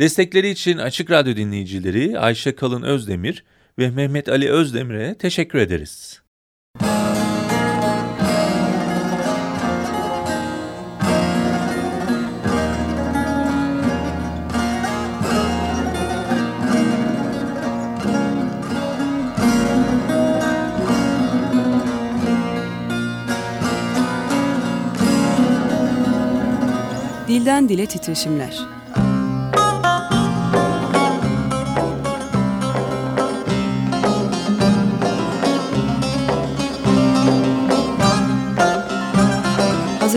Destekleri için Açık Radyo dinleyicileri Ayşe Kalın Özdemir ve Mehmet Ali Özdemir'e teşekkür ederiz. Dilden Dile Titreşimler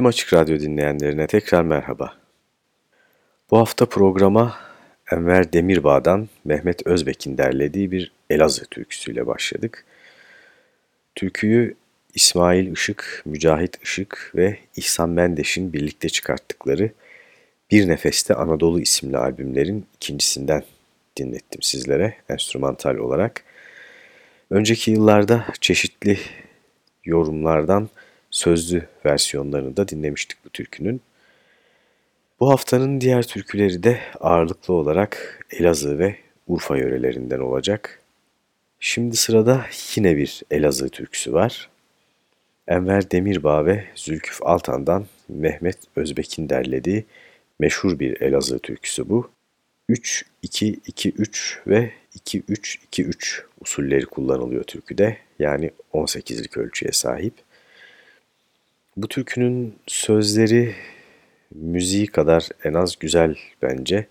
Tüm Açık Radyo dinleyenlerine tekrar merhaba. Bu hafta programa Enver Demirbağ'dan Mehmet Özbek'in derlediği bir Elazığ türküsüyle başladık. Türküyü İsmail Işık, Mücahit Işık ve İhsan Mendeş'in birlikte çıkarttıkları Bir Nefeste Anadolu isimli albümlerin ikincisinden dinlettim sizlere enstrümantal olarak. Önceki yıllarda çeşitli yorumlardan sözlü versiyonlarını da dinlemiştik bu türkünün. Bu haftanın diğer türküleri de ağırlıklı olarak Elazığ ve Urfa yörelerinden olacak. Şimdi sırada yine bir Elazığ türküsü var. Enver Demirbağ ve Zülküf Altan'dan Mehmet Özbek'in derlediği meşhur bir Elazığ türküsü bu. 3-2-2-3 ve 2-3-2-3 usulleri kullanılıyor türküde. Yani 18'lik ölçüye sahip. Bu türkünün sözleri müziği kadar en az güzel bence.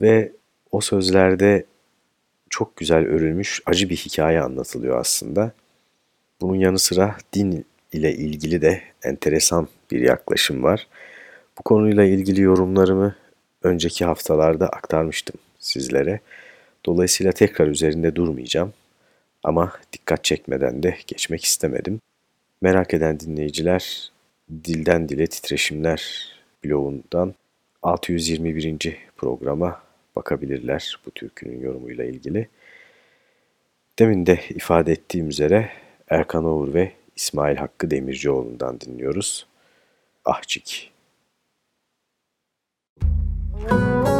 Ve o sözlerde çok güzel örülmüş acı bir hikaye anlatılıyor aslında. Bunun yanı sıra din ile ilgili de enteresan bir yaklaşım var. Bu konuyla ilgili yorumlarımı önceki haftalarda aktarmıştım sizlere. Dolayısıyla tekrar üzerinde durmayacağım. Ama dikkat çekmeden de geçmek istemedim. Merak eden dinleyiciler Dilden Dile Titreşimler blogundan 621. programa bakabilirler bu türkünün yorumuyla ilgili. Demin de ifade ettiğim üzere Erkan Oğur ve İsmail Hakkı Demircioğlu'ndan dinliyoruz. Ahçik. What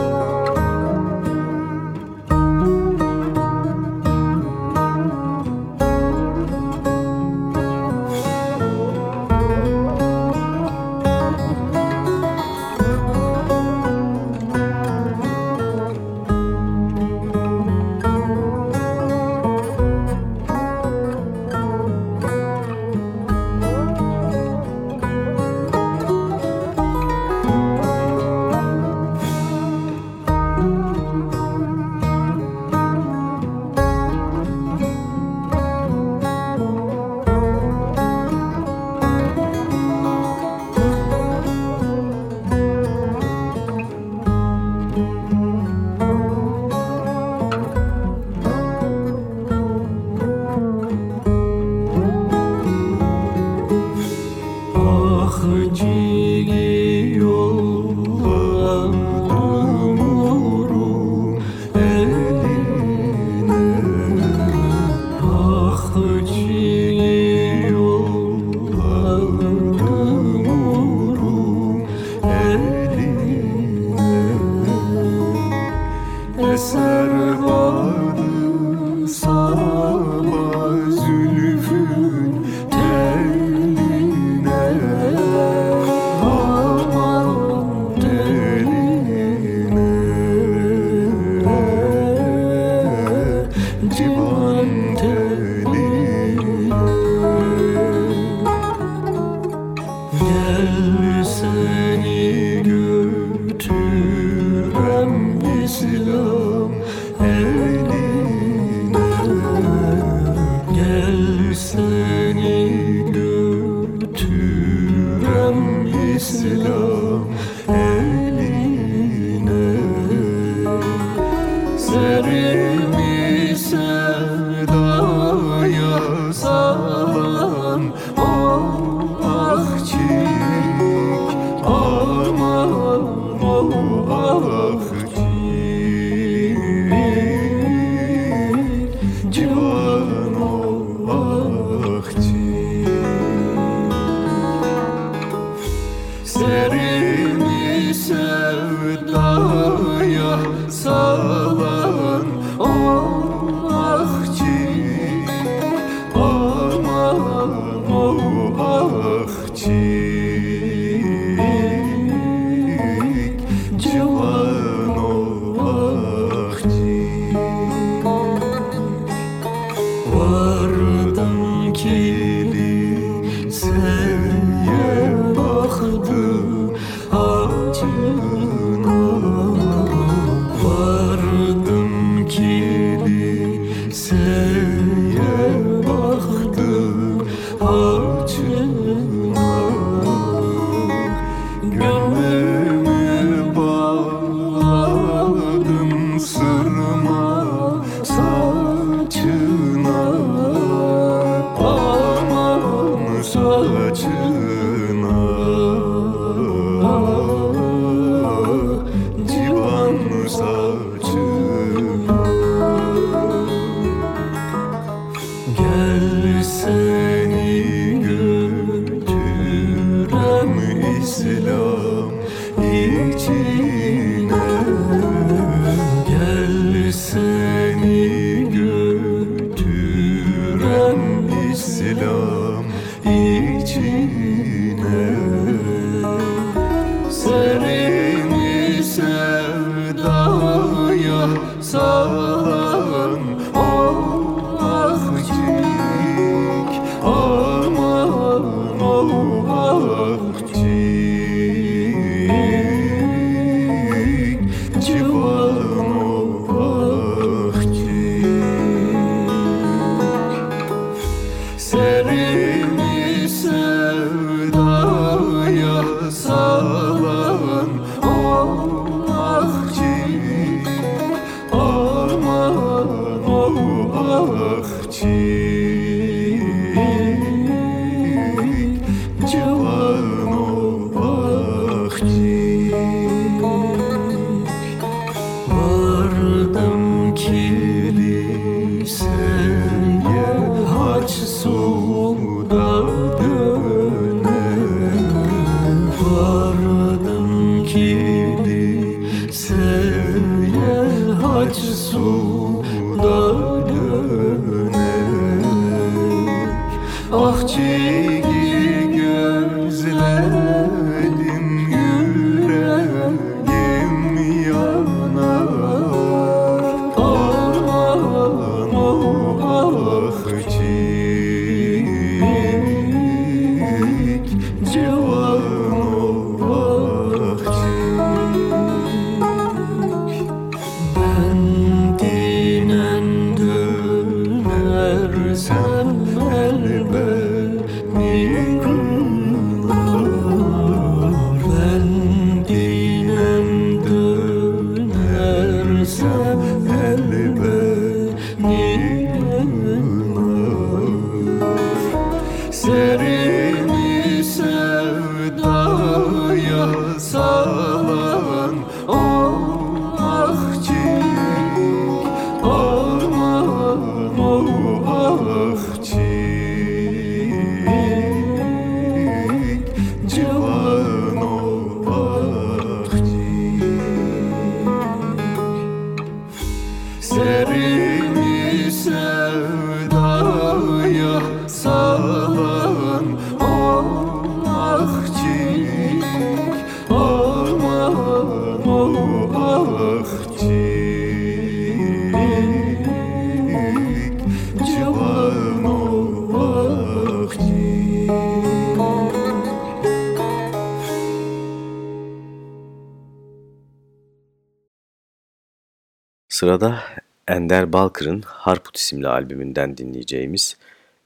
Sırada Ender Balkır'ın Harput isimli albümünden dinleyeceğimiz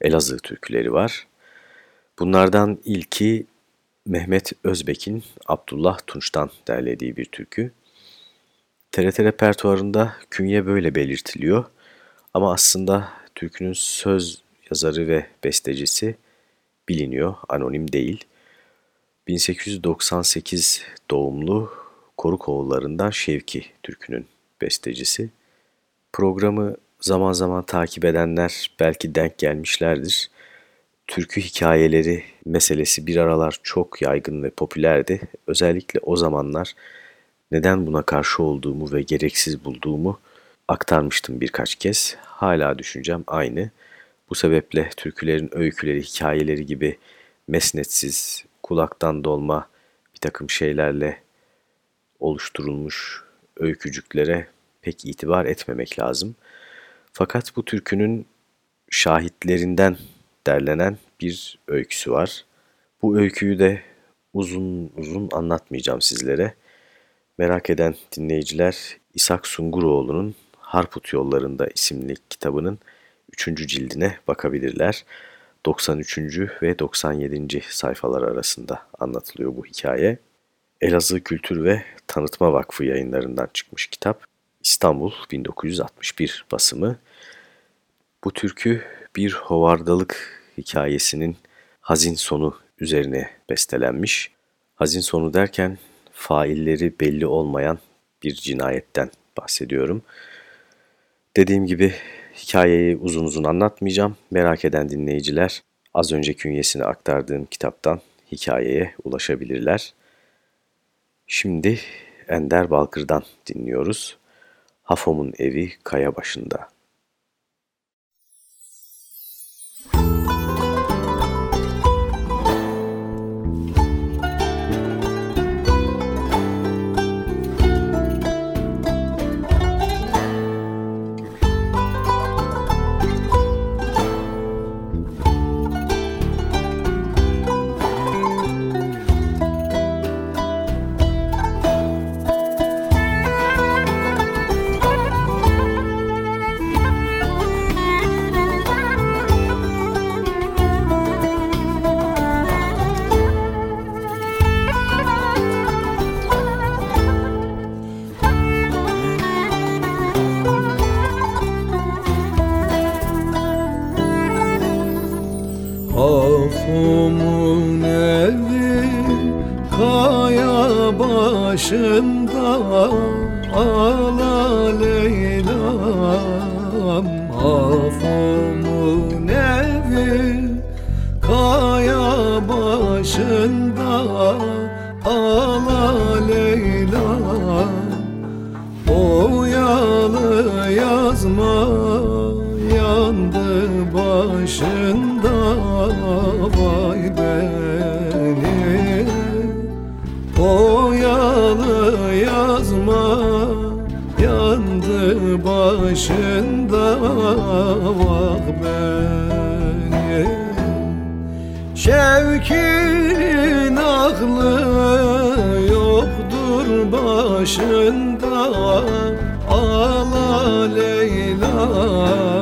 Elazığ türküleri var. Bunlardan ilki Mehmet Özbek'in Abdullah Tunç'tan derlediği bir türkü. TRT repertuarında künye böyle belirtiliyor ama aslında türkünün söz yazarı ve bestecisi biliniyor, anonim değil. 1898 doğumlu Korukoğullarından Şevki türkünün bestecisi. Programı zaman zaman takip edenler belki denk gelmişlerdir. Türkü hikayeleri meselesi bir aralar çok yaygın ve popülerdi. Özellikle o zamanlar neden buna karşı olduğumu ve gereksiz bulduğumu aktarmıştım birkaç kez. Hala düşüncem aynı. Bu sebeple türkülerin öyküleri, hikayeleri gibi mesnetsiz, kulaktan dolma bir takım şeylerle oluşturulmuş öykücüklere pek itibar etmemek lazım. Fakat bu türkünün şahitlerinden derlenen bir öyküsü var. Bu öyküyü de uzun uzun anlatmayacağım sizlere. Merak eden dinleyiciler İshak Sunguroğlu'nun Harput Yollarında isimli kitabının 3. cildine bakabilirler. 93. ve 97. sayfalar arasında anlatılıyor bu hikaye. Elazığ Kültür ve Tanıtma Vakfı yayınlarından çıkmış kitap. İstanbul 1961 basımı. Bu türkü bir hovardalık hikayesinin hazin sonu üzerine bestelenmiş. Hazin sonu derken failleri belli olmayan bir cinayetten bahsediyorum. Dediğim gibi hikayeyi uzun uzun anlatmayacağım. Merak eden dinleyiciler az önce künyesini aktardığım kitaptan hikayeye ulaşabilirler. Şimdi Ender Balkır'dan dinliyoruz. Hafom'un evi kaya başında. başında vay beni. Oyalı yazma yandı başında vah beni. Şevkinin aklı yoktur başında Ağla Leyla.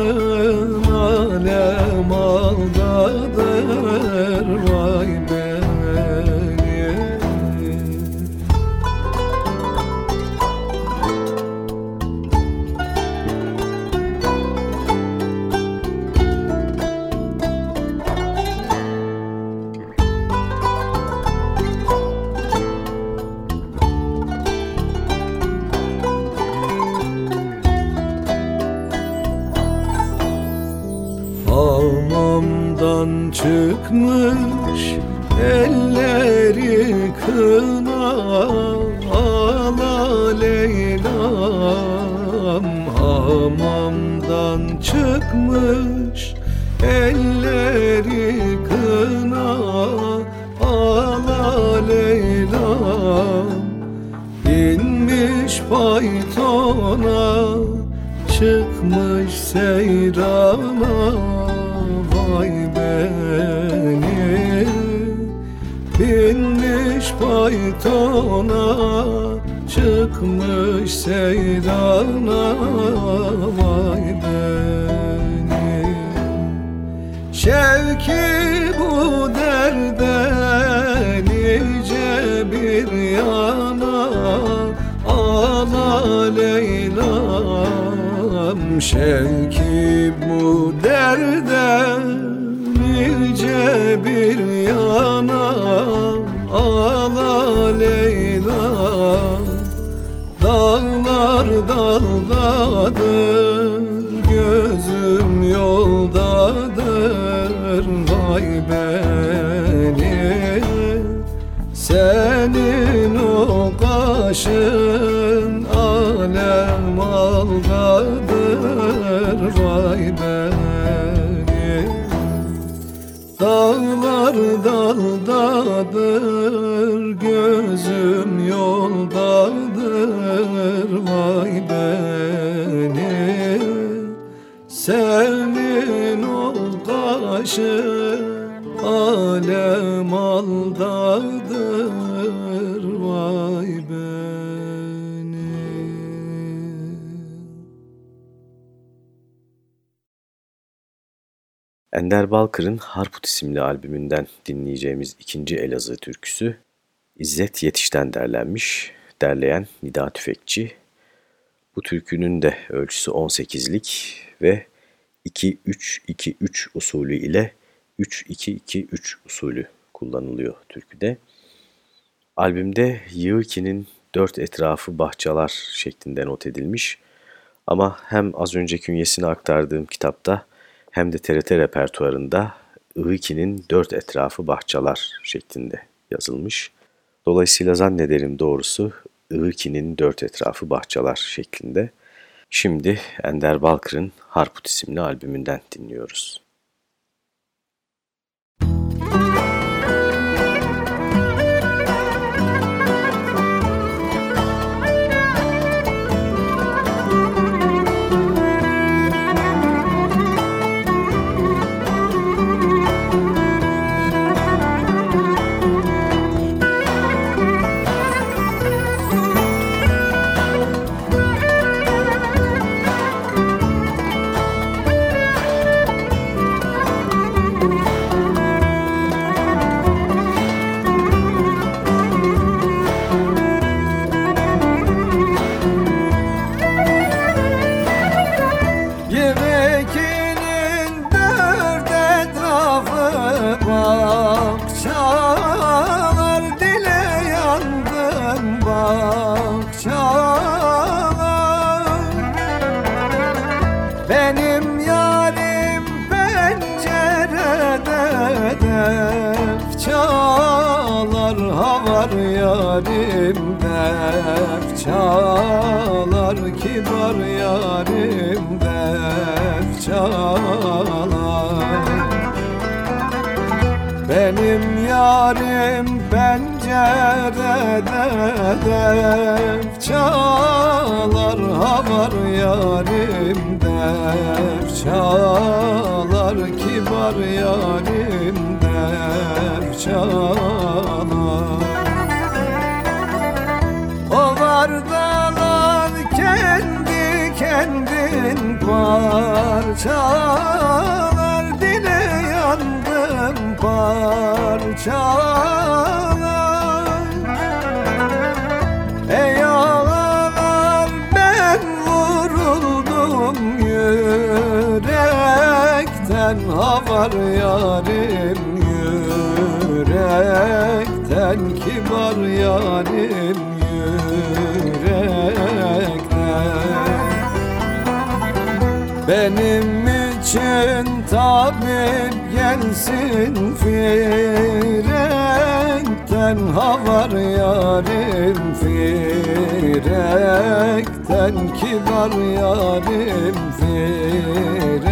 çıkmış elleri kına ala Leyla'm Hamamdan çıkmış elleri kına ala Leyla'm İnmiş paytona çıkmış seyrana Paytona çıkmış seyrana vay beni Şevki bu derde nice bir yana Ağla Leyla'm. Şevki bu derde nice bir yana Ağla Leyla'm Dağlar daldadır Gözüm yoldadır. Vay beni Senin o kaşın Alem aldadır Vay beni Dağlar daldadır Gözüm yoldadır. Vay beni Senin o kaşın Alem aldadır. Vay Ender Balkır'ın Harput isimli albümünden dinleyeceğimiz ikinci Elazığ türküsü İzzet Yetiş'ten derlenmiş, derleyen Nida Tüfekçi. Bu türkünün de ölçüsü 18'lik ve 2-3-2-3 usulü ile 3-2-2-3 usulü kullanılıyor türküde. Albümde Yığki'nin dört etrafı bahçalar şeklinde not edilmiş ama hem az önce künyesini aktardığım kitapta hem de TRT repertuarında Iğki'nin dört etrafı bahçalar şeklinde yazılmış. Dolayısıyla zannederim doğrusu Iğki'nin dört etrafı bahçalar şeklinde. Şimdi Ender Balkır'ın Harput isimli albümünden dinliyoruz. hedef çalar havar yarim def çalar kibar yarim def çalar. Benim yarim pencerede def çalar havar yarim def Çalar kibar yarim der çalar. O vardalar kendi kendin parçalar Dile yandım parçalar var yarim yürekten kibar yarim yürekten. Benim için tabip gelsin firekten Havar yarim firekten Kibar yarim firekten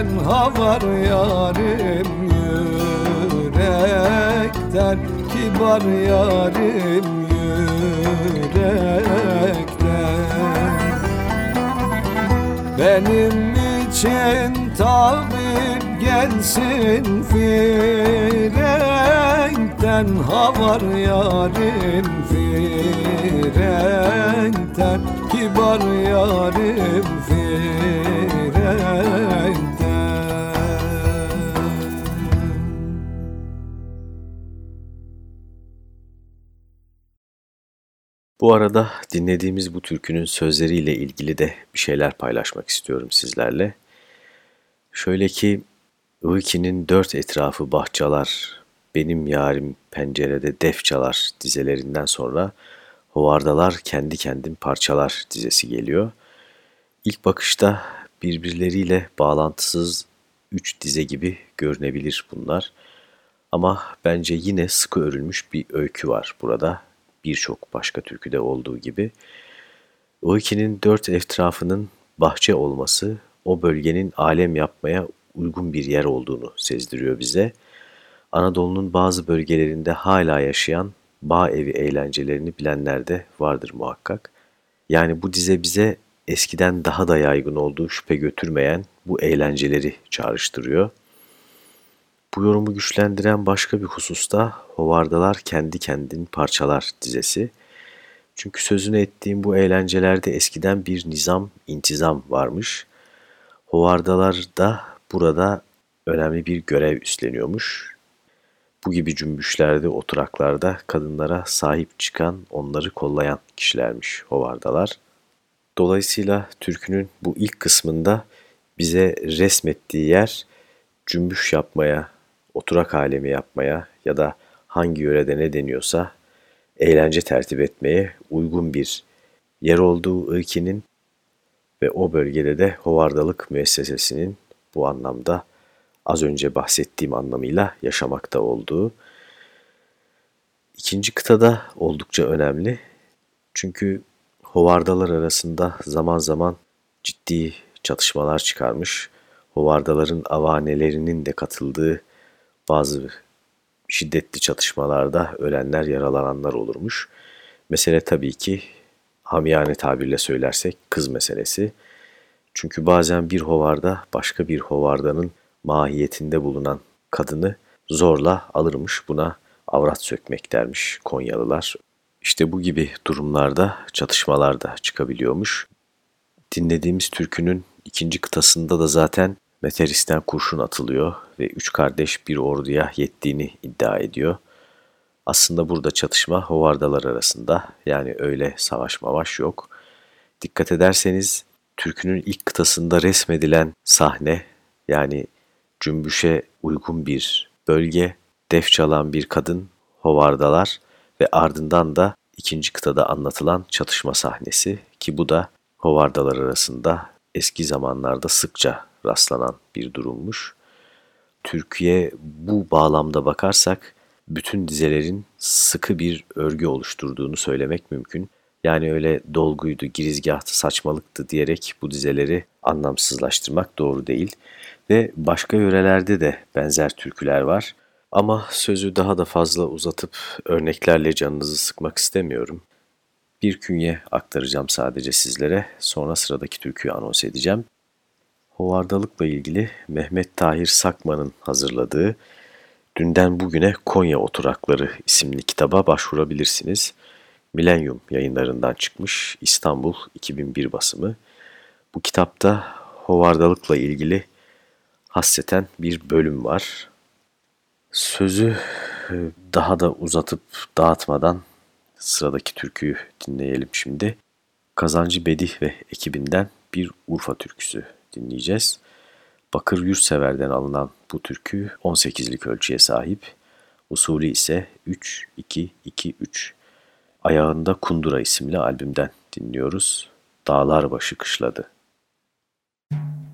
Yürekten havar yarim yürekten Kibar yarim yürekten. Benim için tabip gelsin Firenkten havar yarim Firenkten Kibar yarim Firenkten Bu arada dinlediğimiz bu türkünün sözleriyle ilgili de bir şeyler paylaşmak istiyorum sizlerle. Şöyle ki, Uyki'nin dört etrafı bahçalar, benim yarim pencerede def çalar dizelerinden sonra Hovardalar kendi kendim parçalar dizesi geliyor. İlk bakışta birbirleriyle bağlantısız üç dize gibi görünebilir bunlar. Ama bence yine sıkı örülmüş bir öykü var burada. Birçok başka türküde olduğu gibi. Uyki'nin dört etrafının bahçe olması o bölgenin alem yapmaya uygun bir yer olduğunu sezdiriyor bize. Anadolu'nun bazı bölgelerinde hala yaşayan bağ evi eğlencelerini bilenler de vardır muhakkak. Yani bu dize bize eskiden daha da yaygın olduğu şüphe götürmeyen bu eğlenceleri çağrıştırıyor. Bu yorumu güçlendiren başka bir hususta Hovardalar Kendi Kendin Parçalar dizesi. Çünkü sözünü ettiğim bu eğlencelerde eskiden bir nizam, intizam varmış. Hovardalar da burada önemli bir görev üstleniyormuş. Bu gibi cümbüşlerde, oturaklarda kadınlara sahip çıkan, onları kollayan kişilermiş hovardalar. Dolayısıyla türkünün bu ilk kısmında bize resmettiği yer cümbüş yapmaya, oturak alemi yapmaya ya da hangi yörede ne deniyorsa eğlence tertip etmeye uygun bir yer olduğu ülkenin ve o bölgede de hovardalık müessesesinin bu anlamda az önce bahsettiğim anlamıyla yaşamakta olduğu. İkinci kıtada oldukça önemli. Çünkü hovardalar arasında zaman zaman ciddi çatışmalar çıkarmış. Hovardaların avanelerinin de katıldığı bazı şiddetli çatışmalarda ölenler, yaralananlar olurmuş. Mesele tabii ki hamiyane tabirle söylersek kız meselesi. Çünkü bazen bir hovarda başka bir hovardanın mahiyetinde bulunan kadını zorla alırmış buna avrat sökmek dermiş Konyalılar. İşte bu gibi durumlarda çatışmalar da çıkabiliyormuş. Dinlediğimiz türkünün ikinci kıtasında da zaten Meteris'ten kurşun atılıyor ve üç kardeş bir orduya yettiğini iddia ediyor. Aslında burada çatışma hovardalar arasında yani öyle savaş mavaş yok. Dikkat ederseniz türkünün ilk kıtasında resmedilen sahne yani cümbüşe uygun bir bölge, def çalan bir kadın, hovardalar ve ardından da ikinci kıtada anlatılan çatışma sahnesi ki bu da hovardalar arasında eski zamanlarda sıkça rastlanan bir durummuş. Türkiye bu bağlamda bakarsak bütün dizelerin sıkı bir örgü oluşturduğunu söylemek mümkün. Yani öyle dolguydu, girizgahtı, saçmalıktı diyerek bu dizeleri anlamsızlaştırmak doğru değil. Ve başka yörelerde de benzer türküler var. Ama sözü daha da fazla uzatıp örneklerle canınızı sıkmak istemiyorum. Bir künye aktaracağım sadece sizlere. Sonra sıradaki türküyü anons edeceğim. Hovardalıkla ilgili Mehmet Tahir Sakman'ın hazırladığı Dünden Bugüne Konya Oturakları isimli kitaba başvurabilirsiniz. Millennium yayınlarından çıkmış İstanbul 2001 basımı. Bu kitapta hovardalıkla ilgili hasreten bir bölüm var. Sözü e, daha da uzatıp dağıtmadan sıradaki türküyü dinleyelim şimdi. Kazancı Bedih ve ekibinden bir Urfa türküsü dinleyeceğiz. Bakır Yurtsever'den alınan bu türkü 18'lik ölçüye sahip. Usulü ise 3-2-2-3. Ayağında Kundura isimli albümden dinliyoruz. Dağlar başı kışladı. Dinlediğimiz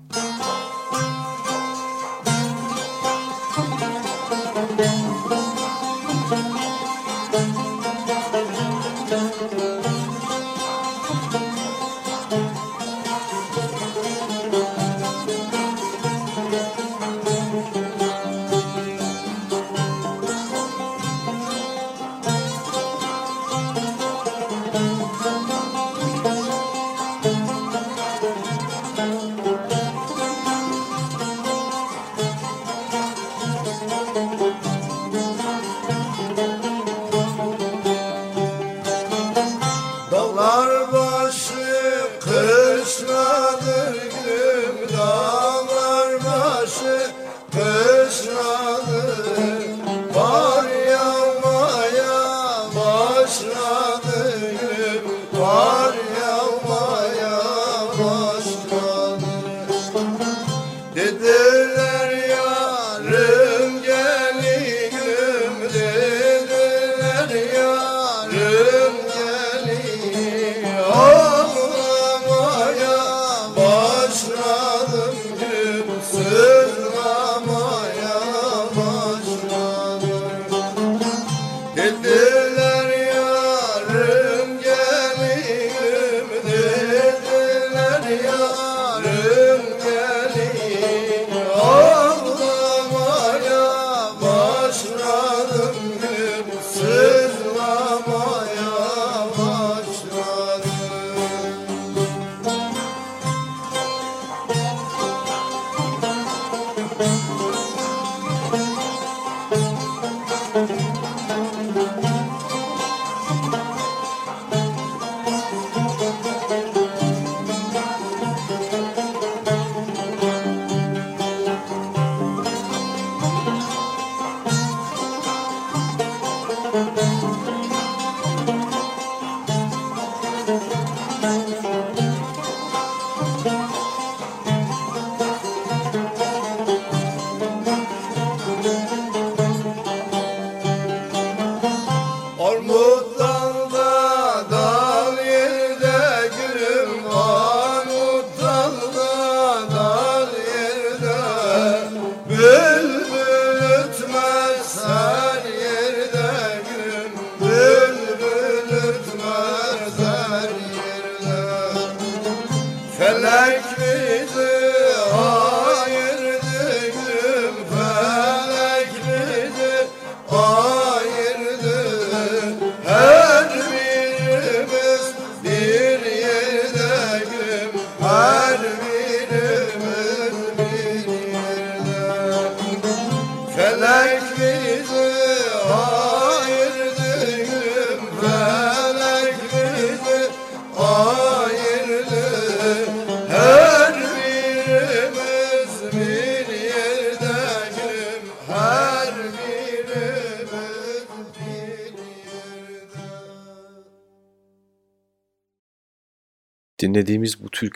Müzik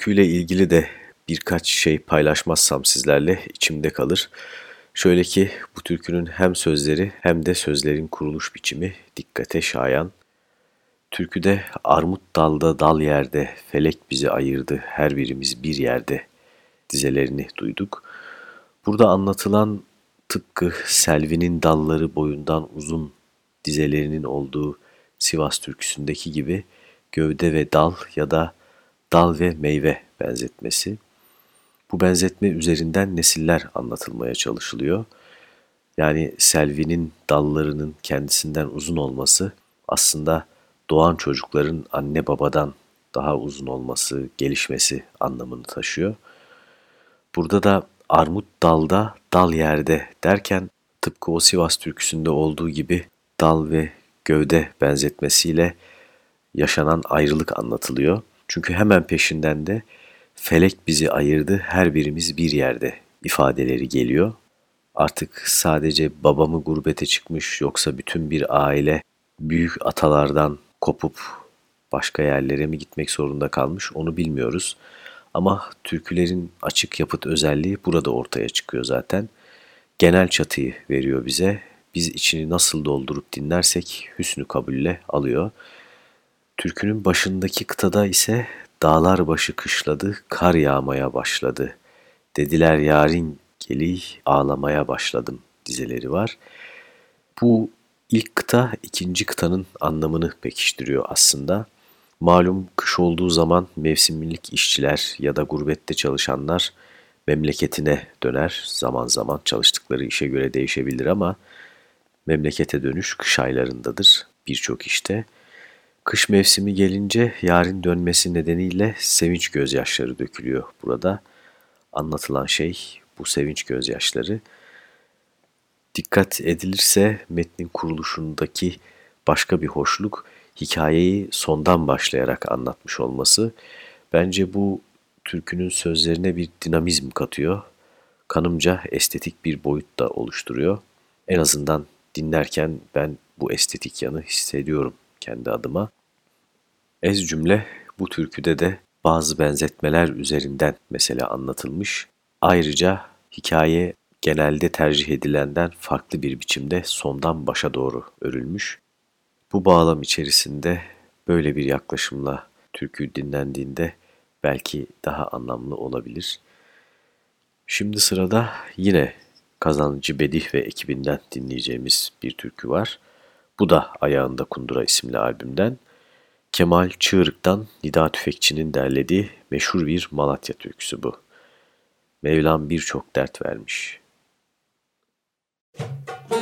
türküyle ilgili de birkaç şey paylaşmazsam sizlerle içimde kalır. Şöyle ki bu türkünün hem sözleri hem de sözlerin kuruluş biçimi dikkate şayan. Türküde armut dalda dal yerde, felek bizi ayırdı her birimiz bir yerde dizelerini duyduk. Burada anlatılan tıpkı Selvi'nin dalları boyundan uzun dizelerinin olduğu Sivas türküsündeki gibi gövde ve dal ya da dal ve meyve benzetmesi. Bu benzetme üzerinden nesiller anlatılmaya çalışılıyor. Yani Selvi'nin dallarının kendisinden uzun olması aslında doğan çocukların anne babadan daha uzun olması, gelişmesi anlamını taşıyor. Burada da armut dalda, dal yerde derken tıpkı o Sivas türküsünde olduğu gibi dal ve gövde benzetmesiyle yaşanan ayrılık anlatılıyor. Çünkü hemen peşinden de felek bizi ayırdı her birimiz bir yerde ifadeleri geliyor. Artık sadece babamı gurbete çıkmış yoksa bütün bir aile büyük atalardan kopup başka yerlere mi gitmek zorunda kalmış onu bilmiyoruz. Ama türkülerin açık yapıt özelliği burada ortaya çıkıyor zaten. Genel çatıyı veriyor bize. Biz içini nasıl doldurup dinlersek hüsnü kabulle alıyor. Türkünün başındaki kıtada ise dağlar başı kışladı, kar yağmaya başladı. Dediler yarin geli ağlamaya başladım dizeleri var. Bu ilk kıta ikinci kıtanın anlamını pekiştiriyor aslında. Malum kış olduğu zaman mevsimlik işçiler ya da gurbette çalışanlar memleketine döner. Zaman zaman çalıştıkları işe göre değişebilir ama memlekete dönüş kış aylarındadır birçok işte. Kış mevsimi gelince yarın dönmesi nedeniyle sevinç gözyaşları dökülüyor burada. Anlatılan şey bu sevinç gözyaşları. Dikkat edilirse metnin kuruluşundaki başka bir hoşluk hikayeyi sondan başlayarak anlatmış olması. Bence bu türkünün sözlerine bir dinamizm katıyor. Kanımca estetik bir boyut da oluşturuyor. En azından dinlerken ben bu estetik yanı hissediyorum kendi adıma. Ez cümle bu türküde de bazı benzetmeler üzerinden mesela anlatılmış. Ayrıca hikaye genelde tercih edilenden farklı bir biçimde sondan başa doğru örülmüş. Bu bağlam içerisinde böyle bir yaklaşımla türkü dinlendiğinde belki daha anlamlı olabilir. Şimdi sırada yine Kazancı Bedih ve ekibinden dinleyeceğimiz bir türkü var. Bu da Ayağında Kundura isimli albümden. Kemal Çığırık'tan Nida Tüfekçi'nin derlediği meşhur bir Malatya türküsü bu. Mevlam birçok dert vermiş. Müzik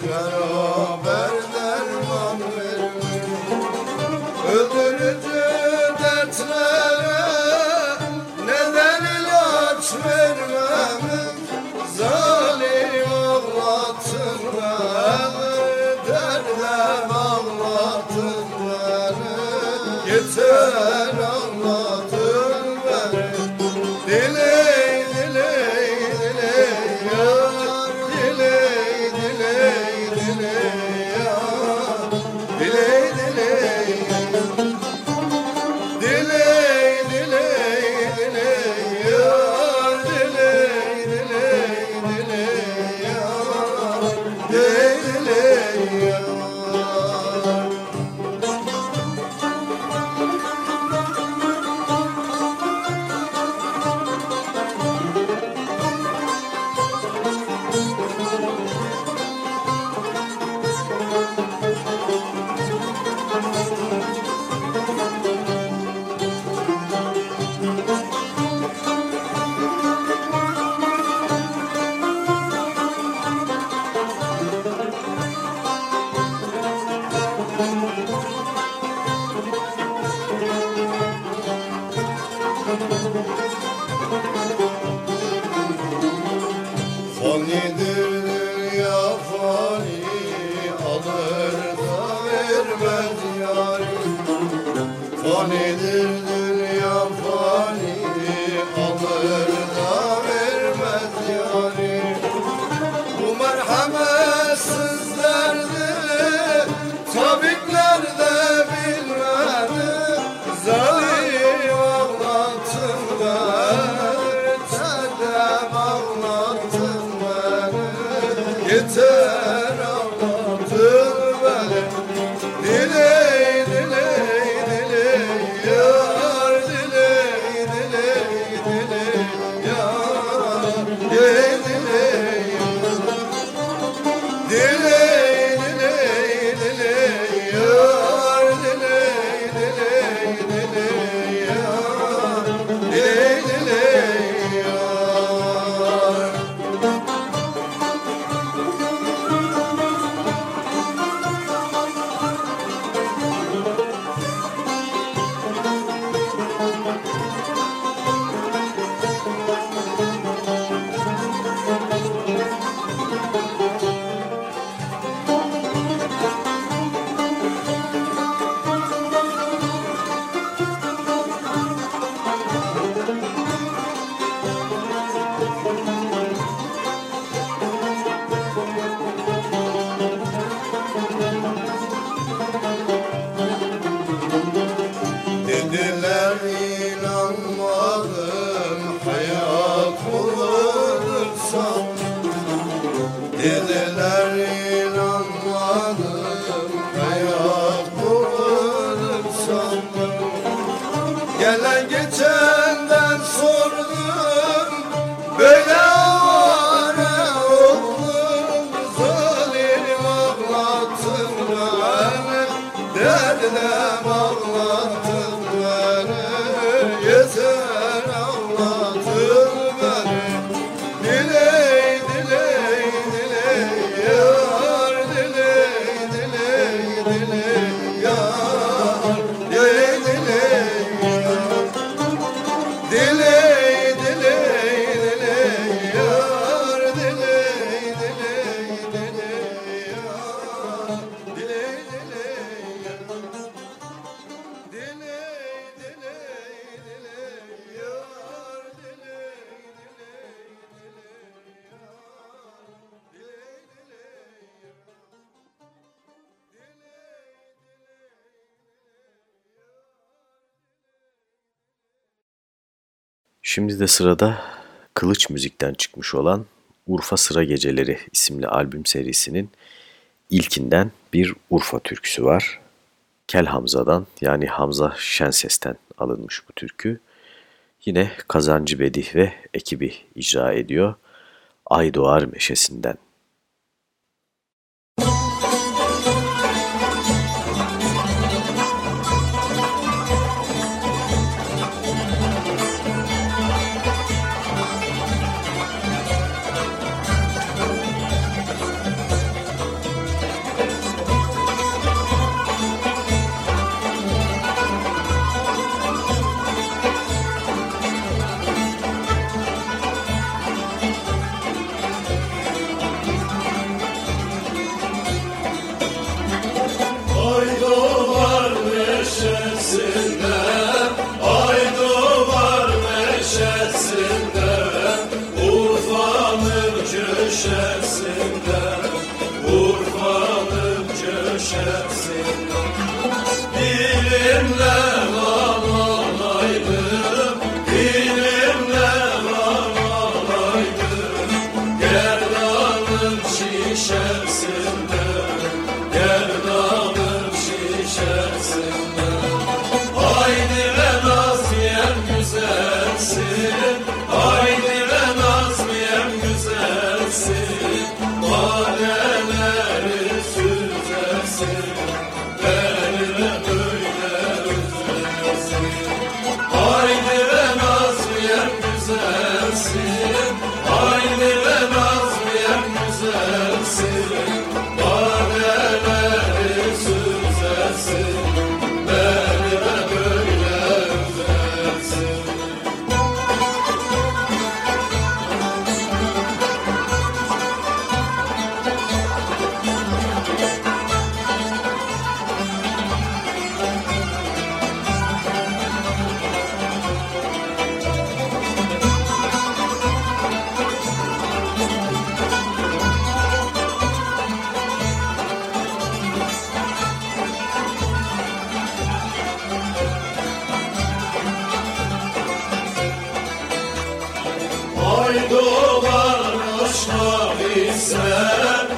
Krishna. Şimdi de sırada Kılıç Müzik'ten çıkmış olan Urfa Sıra Geceleri isimli albüm serisinin ilkinden bir Urfa türküsü var. Kel Hamza'dan yani Hamza Şenses'ten alınmış bu türkü. Yine Kazancı Bedih ve ekibi icra ediyor. Ay Doğar Meşesi'nden. الدوبر نشهر السلام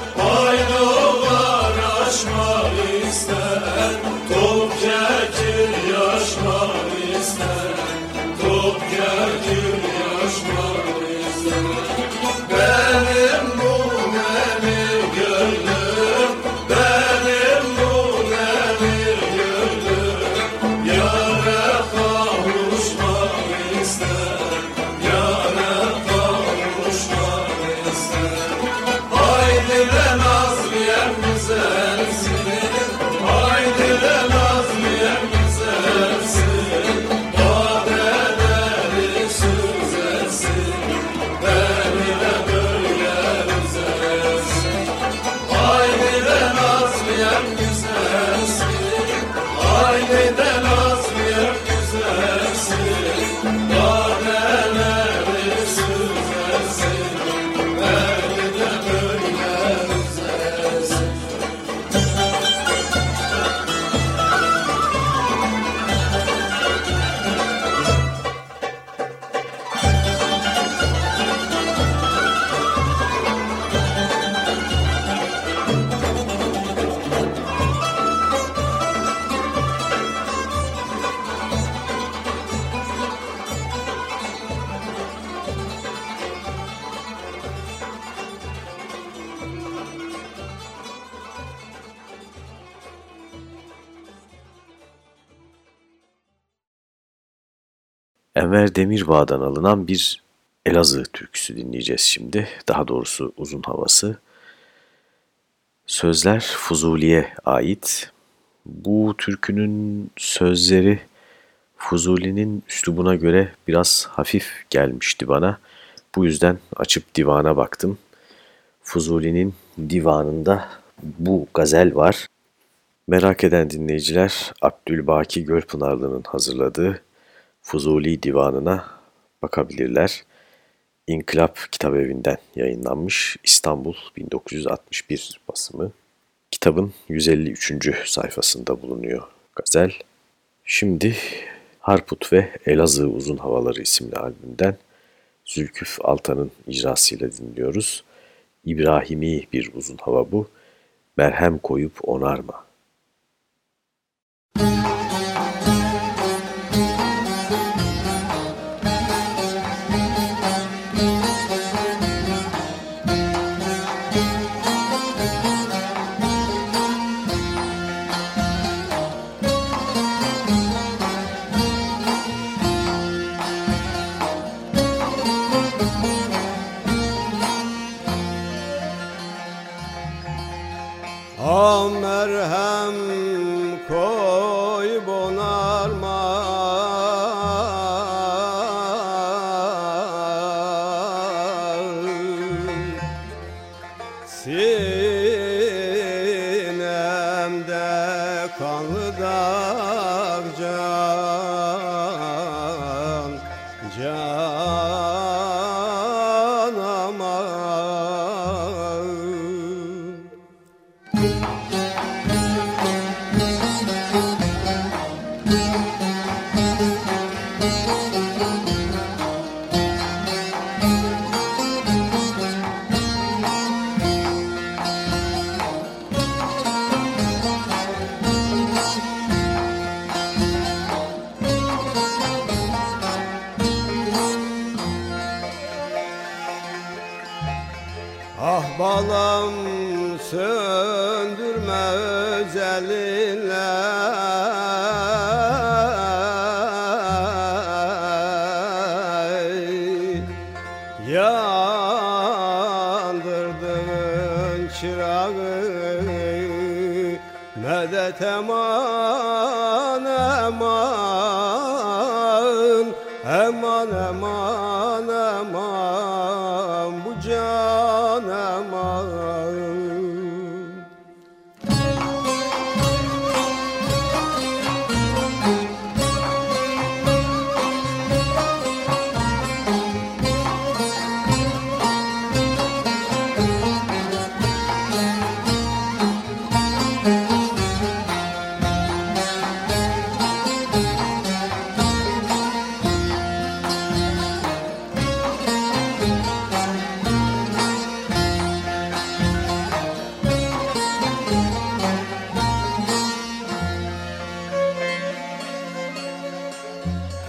Enver Demirbağ'dan alınan bir Elazığ türküsü dinleyeceğiz şimdi. Daha doğrusu uzun havası. Sözler Fuzuli'ye ait. Bu türkünün sözleri Fuzuli'nin üslubuna göre biraz hafif gelmişti bana. Bu yüzden açıp divana baktım. Fuzuli'nin divanında bu gazel var. Merak eden dinleyiciler Abdülbaki Gölpınarlı'nın hazırladığı Fuzuli Divanı'na bakabilirler. İnkılap Kitabevi'nden yayınlanmış İstanbul 1961 basımı. Kitabın 153. sayfasında bulunuyor gazel. Şimdi Harput ve Elazığ Uzun Havaları isimli albümden Zülküf Altan'ın icrasıyla dinliyoruz. İbrahimi bir uzun hava bu. Merhem koyup onarma. job.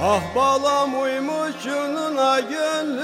Ah balam uymuş gönlüm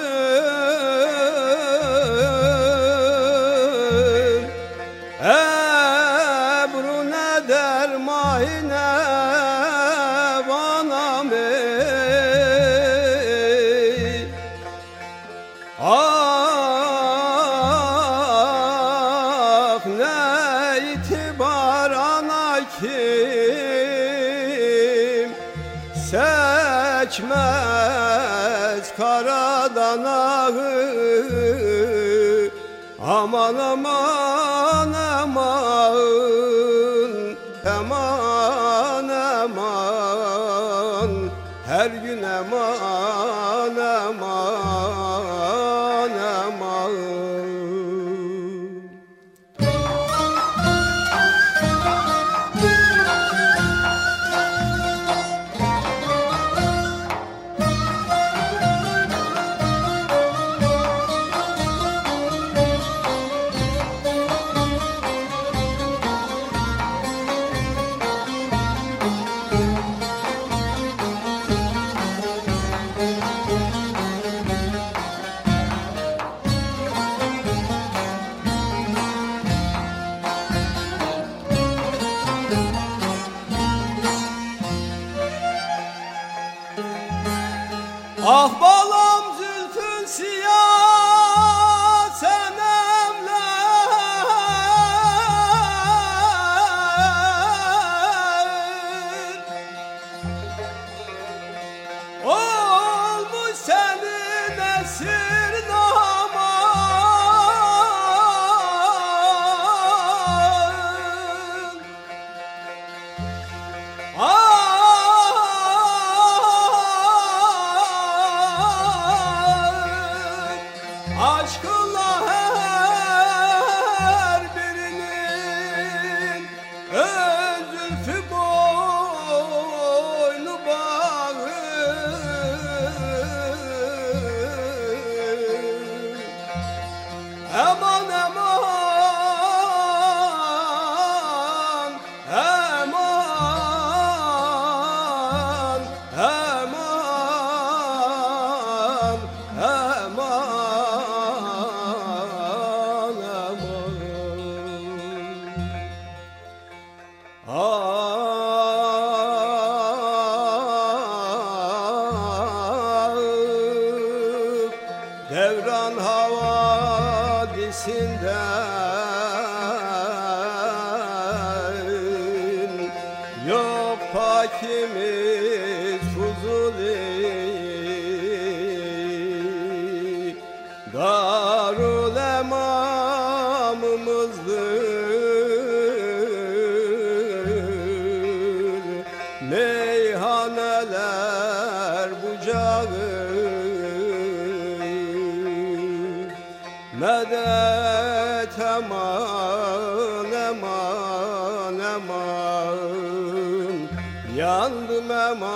Yandım eman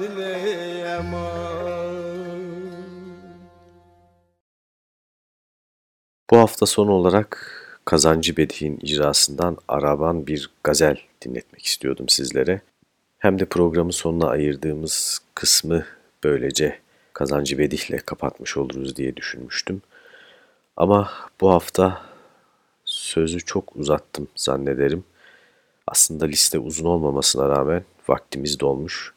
dileyemem Bu hafta sonu olarak Kazancı Bedi'nin icrasından araban bir gazel dinletmek istiyordum sizlere. Hem de programın sonuna ayırdığımız kısmı böylece Kazancı Bedih'le kapatmış oluruz diye düşünmüştüm. Ama bu hafta sözü çok uzattım zannederim. Aslında liste uzun olmamasına rağmen vaktimiz dolmuş.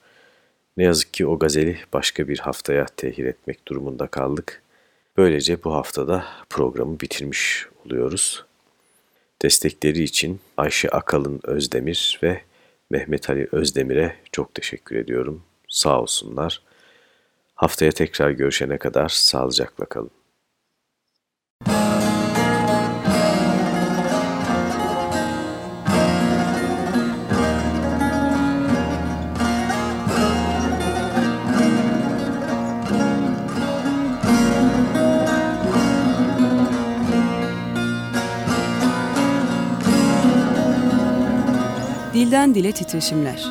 Ne yazık ki o gazeli başka bir haftaya tehir etmek durumunda kaldık. Böylece bu haftada programı bitirmiş oluyoruz. Destekleri için Ayşe Akalın Özdemir ve Mehmet Ali Özdemir'e çok teşekkür ediyorum. Sağ olsunlar. Haftaya tekrar görüşene kadar sağlıcakla kalın. Dilden dile titreşimler.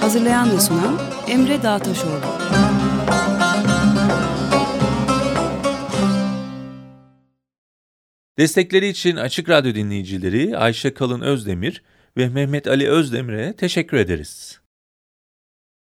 Hazırlayan ve sunan Emre Dağtaşoğlu. Destekleri için Açık Radyo dinleyicileri Ayşe Kalın Özdemir ve Mehmet Ali Özdemir'e teşekkür ederiz.